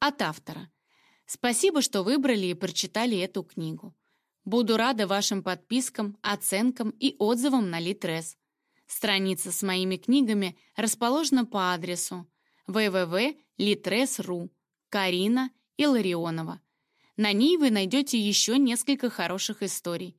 От автора. Спасибо, что выбрали и прочитали эту книгу. Буду рада вашим подпискам, оценкам и отзывам на Литрес. Страница с моими книгами расположена по адресу www.litres.ru Карина Илларионова. На ней вы найдете еще несколько хороших историй.